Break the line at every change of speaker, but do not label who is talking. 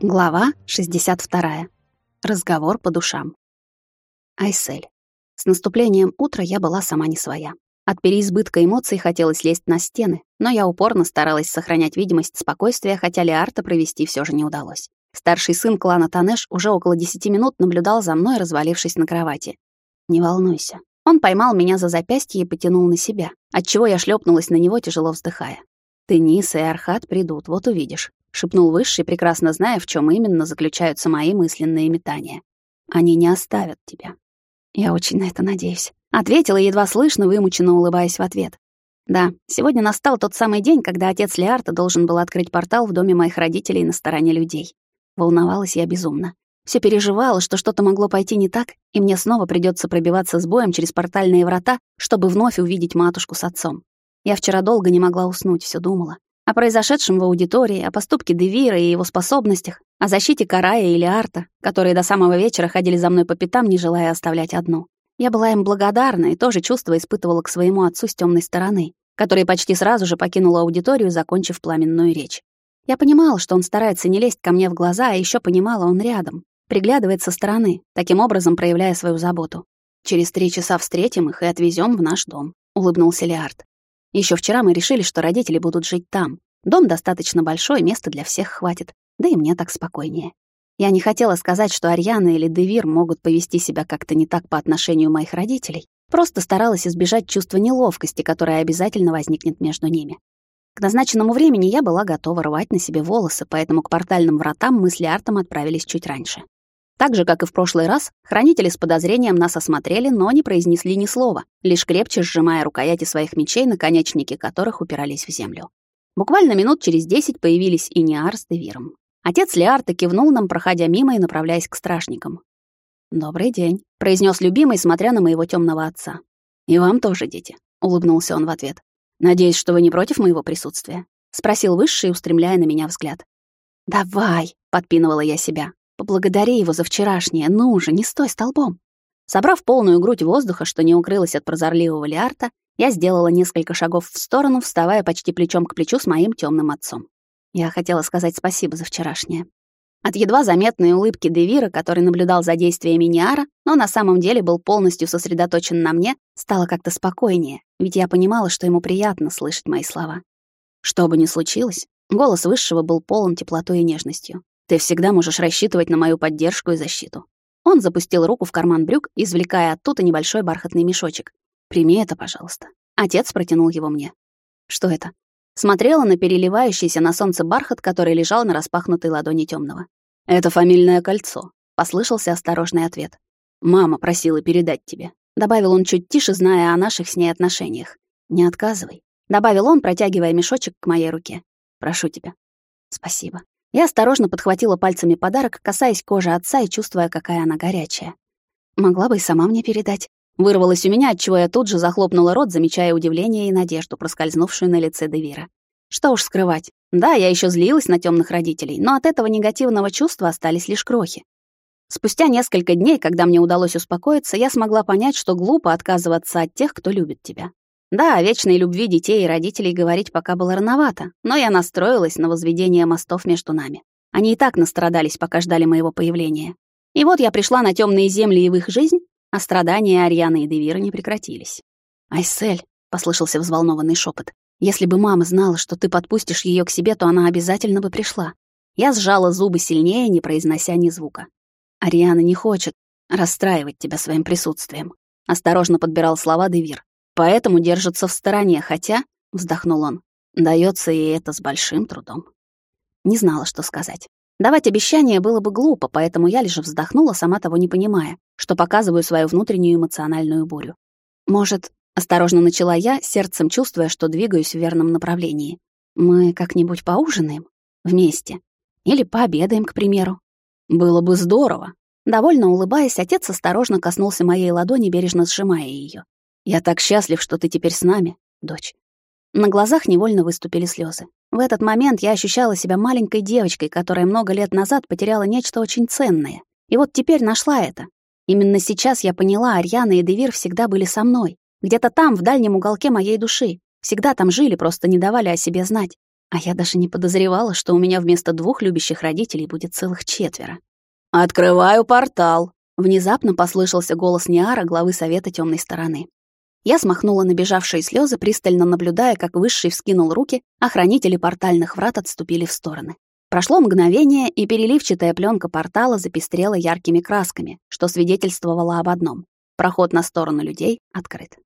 Глава 62. Разговор по душам. Айсель. С наступлением утра я была сама не своя. От переизбытка эмоций хотелось лезть на стены, но я упорно старалась сохранять видимость спокойствия, хотя Леарта провести все же не удалось. Старший сын клана Танеш уже около 10 минут наблюдал за мной, развалившись на кровати. «Не волнуйся». Он поймал меня за запястье и потянул на себя, отчего я шлепнулась на него, тяжело вздыхая. «Тенис и Архат придут, вот увидишь шепнул Высший, прекрасно зная, в чем именно заключаются мои мысленные метания. Они не оставят тебя. Я очень на это надеюсь, ответила едва слышно, вымученно улыбаясь в ответ. Да, сегодня настал тот самый день, когда отец Леарта должен был открыть портал в доме моих родителей на стороне людей. Волновалась я безумно. Все переживала, что что-то могло пойти не так, и мне снова придется пробиваться с боем через портальные врата, чтобы вновь увидеть матушку с отцом. Я вчера долго не могла уснуть, все думала. О произошедшем в аудитории, о поступке Девира и его способностях, о защите Карая или Арта, которые до самого вечера ходили за мной по пятам, не желая оставлять одну. Я была им благодарна и тоже чувство испытывала к своему отцу с темной стороны, который почти сразу же покинул аудиторию, закончив пламенную речь. Я понимала, что он старается не лезть ко мне в глаза, а еще понимала, он рядом, приглядывает со стороны, таким образом проявляя свою заботу. «Через три часа встретим их и отвезем в наш дом», — улыбнулся Леард. Еще вчера мы решили, что родители будут жить там. Дом достаточно большой, места для всех хватит. Да и мне так спокойнее. Я не хотела сказать, что Ариана или Девир могут повести себя как-то не так по отношению моих родителей. Просто старалась избежать чувства неловкости, которое обязательно возникнет между ними. К назначенному времени я была готова рвать на себе волосы, поэтому к портальным вратам мы с Лиартом отправились чуть раньше. Так же, как и в прошлый раз, хранители с подозрением нас осмотрели, но не произнесли ни слова, лишь крепче сжимая рукояти своих мечей, наконечники которых упирались в землю. Буквально минут через десять появились и Ниар с Девиром. Отец Леарта кивнул нам, проходя мимо и направляясь к стражникам. «Добрый день», — произнес любимый, смотря на моего темного отца. «И вам тоже, дети», — улыбнулся он в ответ. «Надеюсь, что вы не против моего присутствия?» — спросил Высший, устремляя на меня взгляд. «Давай», — подпинывала я себя. Поблагодари его за вчерашнее, ну уже, не стой столбом. Собрав полную грудь воздуха, что не укрылась от прозорливого Лиарта, я сделала несколько шагов в сторону, вставая почти плечом к плечу с моим темным отцом. Я хотела сказать спасибо за вчерашнее. От едва заметной улыбки Девира, который наблюдал за действиями Ниара, но на самом деле был полностью сосредоточен на мне, стало как-то спокойнее, ведь я понимала, что ему приятно слышать мои слова. Что бы ни случилось, голос Высшего был полон теплотой и нежностью. Ты всегда можешь рассчитывать на мою поддержку и защиту. Он запустил руку в карман брюк, извлекая оттуда небольшой бархатный мешочек. Прими это, пожалуйста. Отец протянул его мне. Что это? Смотрела на переливающийся на солнце бархат, который лежал на распахнутой ладони темного. Это фамильное кольцо, послышался осторожный ответ. Мама просила передать тебе. Добавил он чуть тише, зная о наших с ней отношениях. Не отказывай, добавил он, протягивая мешочек к моей руке. Прошу тебя. Спасибо. Я осторожно подхватила пальцами подарок, касаясь кожи отца и чувствуя, какая она горячая. Могла бы и сама мне передать. Вырвалось у меня, отчего я тут же захлопнула рот, замечая удивление и надежду, проскользнувшую на лице Девира. Что уж скрывать. Да, я еще злилась на темных родителей, но от этого негативного чувства остались лишь крохи. Спустя несколько дней, когда мне удалось успокоиться, я смогла понять, что глупо отказываться от тех, кто любит тебя. Да, о вечной любви детей и родителей говорить пока было рановато, но я настроилась на возведение мостов между нами. Они и так настрадались, пока ждали моего появления. И вот я пришла на темные земли и в их жизнь, а страдания Арианы и Девира не прекратились. «Айсель», — послышался взволнованный шепот, «если бы мама знала, что ты подпустишь ее к себе, то она обязательно бы пришла». Я сжала зубы сильнее, не произнося ни звука. «Ариана не хочет расстраивать тебя своим присутствием», — осторожно подбирал слова Девир поэтому держится в стороне, хотя, — вздохнул он, — дается ей это с большим трудом. Не знала, что сказать. Давать обещание было бы глупо, поэтому я лишь вздохнула, сама того не понимая, что показываю свою внутреннюю эмоциональную бурю. Может, осторожно начала я, сердцем чувствуя, что двигаюсь в верном направлении. Мы как-нибудь поужинаем? Вместе? Или пообедаем, к примеру? Было бы здорово. Довольно улыбаясь, отец осторожно коснулся моей ладони, бережно сжимая ее. Я так счастлив, что ты теперь с нами, дочь. На глазах невольно выступили слезы. В этот момент я ощущала себя маленькой девочкой, которая много лет назад потеряла нечто очень ценное. И вот теперь нашла это. Именно сейчас я поняла, Арьяна и Девир всегда были со мной. Где-то там, в дальнем уголке моей души. Всегда там жили, просто не давали о себе знать. А я даже не подозревала, что у меня вместо двух любящих родителей будет целых четверо.
«Открываю портал!»
Внезапно послышался голос Ниара, главы Совета Темной Стороны. Я смахнула набежавшие слезы, пристально наблюдая, как Высший вскинул руки, а хранители портальных врат отступили в стороны. Прошло мгновение, и переливчатая пленка портала запестрела яркими красками, что свидетельствовало об одном — проход на сторону людей открыт.